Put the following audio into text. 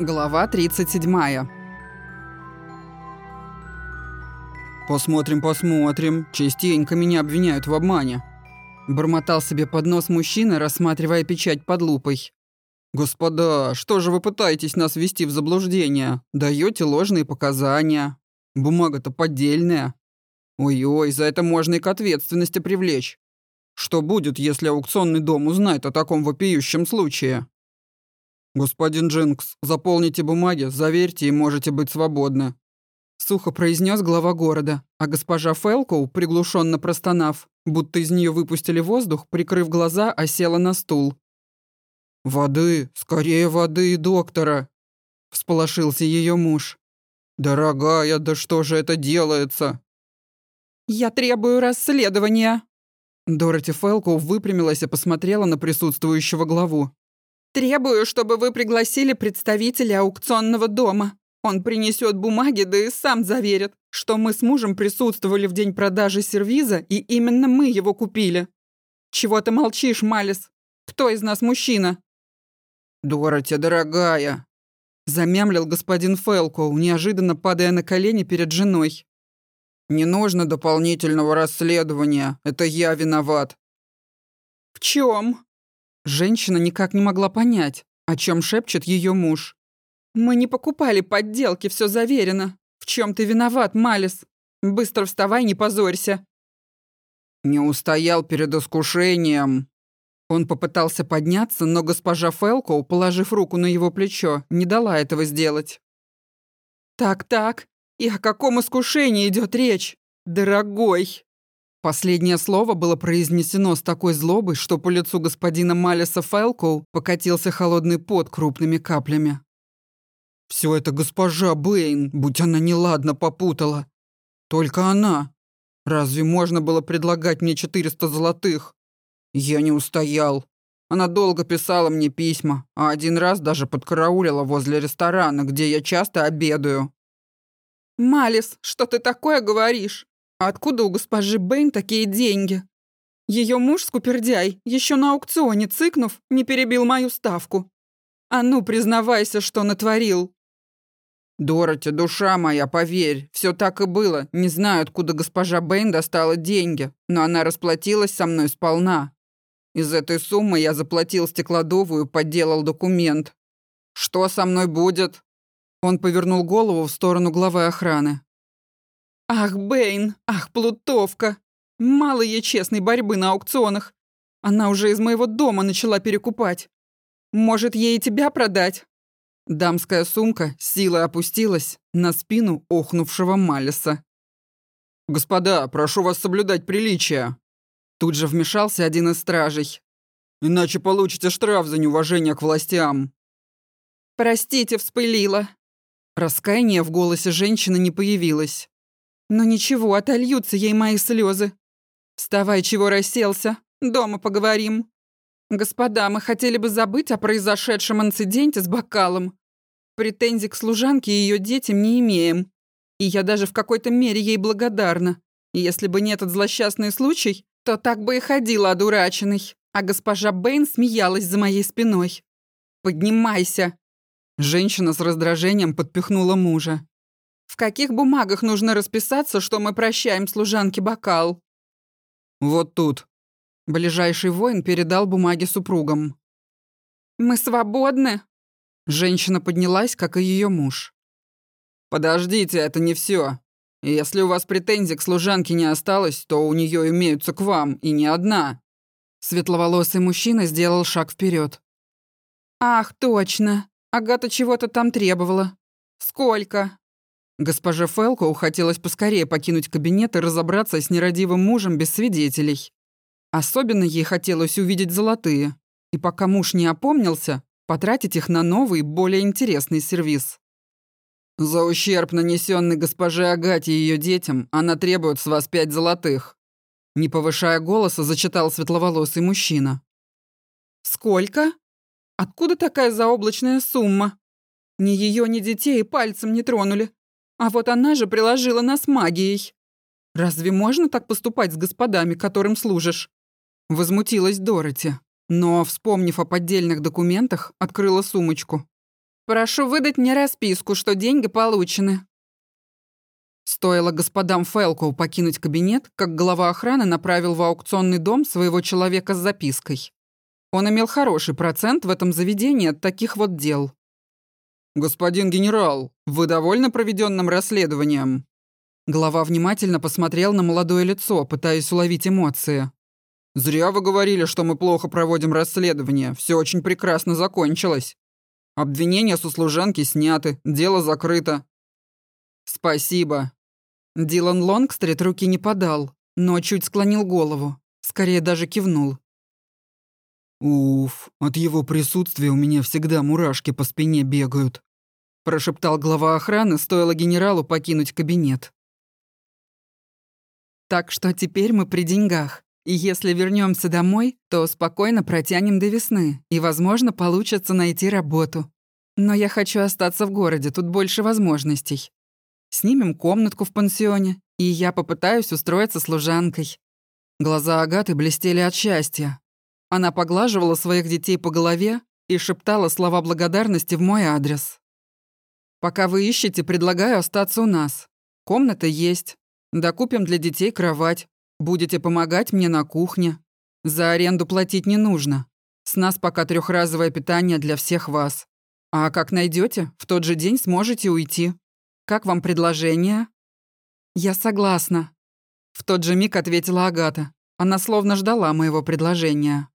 Глава 37. «Посмотрим, посмотрим. Частенько меня обвиняют в обмане». Бормотал себе под нос мужчина, рассматривая печать под лупой. «Господа, что же вы пытаетесь нас ввести в заблуждение? Даете ложные показания. Бумага-то поддельная. Ой-ой, за это можно и к ответственности привлечь. Что будет, если аукционный дом узнает о таком вопиющем случае?» «Господин Джинкс, заполните бумаги, заверьте и можете быть свободны», Сухо произнес глава города, а госпожа Фелкоу, приглушенно простонав, будто из нее выпустили воздух, прикрыв глаза, осела на стул. «Воды, скорее воды, доктора!» – всполошился ее муж. «Дорогая, да что же это делается?» «Я требую расследования!» Дороти Фелкоу выпрямилась и посмотрела на присутствующего главу. «Требую, чтобы вы пригласили представителя аукционного дома. Он принесет бумаги, да и сам заверит, что мы с мужем присутствовали в день продажи сервиза, и именно мы его купили. Чего ты молчишь, Малис? Кто из нас мужчина?» «Дороти, дорогая!» Замямлил господин Фелкоу, неожиданно падая на колени перед женой. «Не нужно дополнительного расследования. Это я виноват». «В чем?» Женщина никак не могла понять, о чем шепчет ее муж. «Мы не покупали подделки, все заверено. В чем ты виноват, Малис? Быстро вставай, не позорься». «Не устоял перед искушением». Он попытался подняться, но госпожа Фелкоу, положив руку на его плечо, не дала этого сделать. «Так-так, и о каком искушении идет речь, дорогой?» Последнее слово было произнесено с такой злобой, что по лицу господина Малиса Фелкоу покатился холодный пот крупными каплями. Все это госпожа Бэйн, будь она неладно попутала. Только она. Разве можно было предлагать мне 400 золотых? Я не устоял. Она долго писала мне письма, а один раз даже подкараулила возле ресторана, где я часто обедаю. «Малис, что ты такое говоришь? Откуда у госпожи Бэйн такие деньги? Ее муж, скупердяй, еще на аукционе цыкнув, не перебил мою ставку. А ну, признавайся, что натворил. «Дороти, душа моя, поверь, все так и было. Не знаю, откуда госпожа Бэйн достала деньги, но она расплатилась со мной сполна. Из этой суммы я заплатил стеклодовую, подделал документ. Что со мной будет?» Он повернул голову в сторону главы охраны. «Ах, Бэйн, ах, плутовка! Мало ей честной борьбы на аукционах. Она уже из моего дома начала перекупать. Может, ей и тебя продать? Дамская сумка силой опустилась на спину охнувшего Малиса. «Господа, прошу вас соблюдать приличия!» Тут же вмешался один из стражей. «Иначе получите штраф за неуважение к властям!» «Простите, вспылила!» Раскаяние в голосе женщины не появилось. «Но ничего, отольются ей мои слезы. Вставай, чего расселся, дома поговорим!» «Господа, мы хотели бы забыть о произошедшем инциденте с бокалом. Претензий к служанке и ее детям не имеем. И я даже в какой-то мере ей благодарна. Если бы не этот злосчастный случай, то так бы и ходила одураченной, а госпожа Бэйн смеялась за моей спиной. «Поднимайся!» Женщина с раздражением подпихнула мужа. «В каких бумагах нужно расписаться, что мы прощаем служанке бокал?» «Вот тут», Ближайший воин передал бумаги супругам. «Мы свободны?» Женщина поднялась, как и ее муж. «Подождите, это не все. Если у вас претензий к служанке не осталось, то у нее имеются к вам, и не одна». Светловолосый мужчина сделал шаг вперед. «Ах, точно. Агата чего-то там требовала. Сколько?» Госпоже Фелкоу хотелось поскорее покинуть кабинет и разобраться с нерадивым мужем без свидетелей. Особенно ей хотелось увидеть золотые, и пока муж не опомнился, потратить их на новый, более интересный сервис. «За ущерб, нанесенный госпоже Агате и ее детям, она требует с вас пять золотых», не повышая голоса, зачитал светловолосый мужчина. «Сколько? Откуда такая заоблачная сумма? Ни ее, ни детей пальцем не тронули. А вот она же приложила нас магией. Разве можно так поступать с господами, которым служишь?» Возмутилась Дороти, но, вспомнив о поддельных документах, открыла сумочку. Прошу выдать мне расписку, что деньги получены». Стоило господам Фелкоу покинуть кабинет, как глава охраны направил в аукционный дом своего человека с запиской. Он имел хороший процент в этом заведении от таких вот дел. «Господин генерал, вы довольны проведенным расследованием?» Глава внимательно посмотрел на молодое лицо, пытаясь уловить эмоции. «Зря вы говорили, что мы плохо проводим расследование. Все очень прекрасно закончилось. Обвинения с услужанки сняты, дело закрыто». «Спасибо». Дилан Лонгстрит руки не подал, но чуть склонил голову, скорее даже кивнул. «Уф, от его присутствия у меня всегда мурашки по спине бегают», прошептал глава охраны, стоило генералу покинуть кабинет. «Так что теперь мы при деньгах. И если вернемся домой, то спокойно протянем до весны, и, возможно, получится найти работу. Но я хочу остаться в городе, тут больше возможностей. Снимем комнатку в пансионе, и я попытаюсь устроиться служанкой». Глаза Агаты блестели от счастья. Она поглаживала своих детей по голове и шептала слова благодарности в мой адрес. «Пока вы ищете, предлагаю остаться у нас. Комната есть. Докупим для детей кровать. Будете помогать мне на кухне. За аренду платить не нужно. С нас пока трехразовое питание для всех вас. А как найдете, в тот же день сможете уйти. Как вам предложение?» «Я согласна», — в тот же миг ответила Агата. Она словно ждала моего предложения.